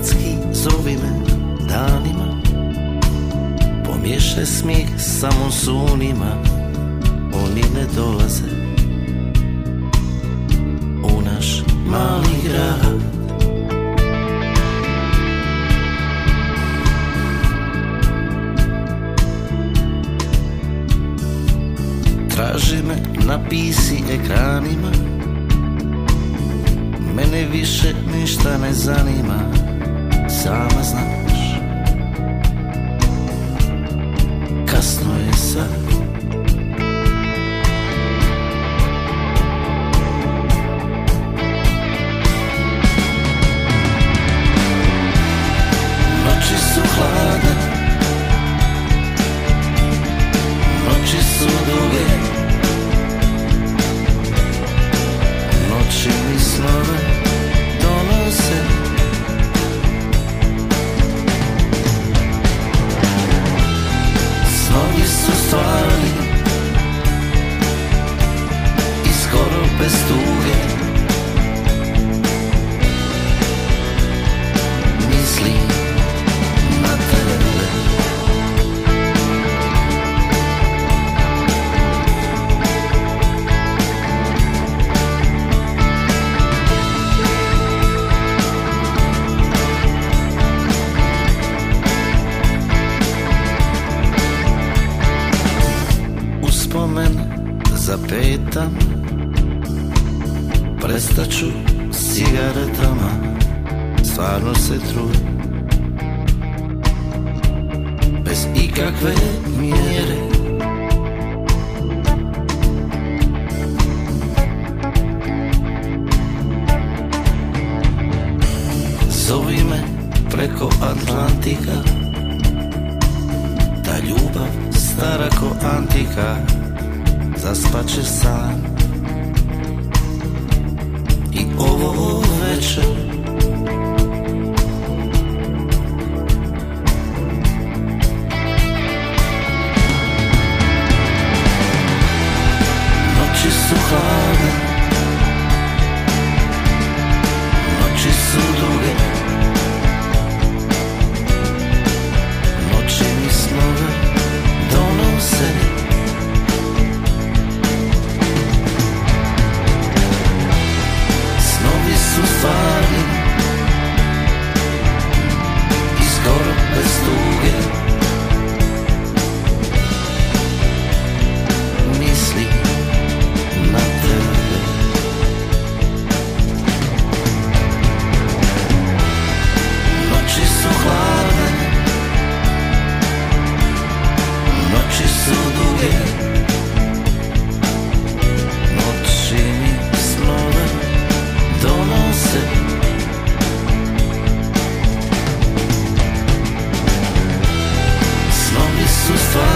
telepatski zovi me danima. Pomiješaj smijeh samo sunima Oni ne dolaze. U naš mali grad. Traži me na pisi ekranima. Mene više ništa ne zanima sama znak za petam Prestaću s cigaretama Stvarno se trudim. Bez ikakve mjere. Zovi me preko Atlantika Ta ljubav stara ko antika Zaspaczy sam. su duge. Noći mi snove donose. Snovi su stvari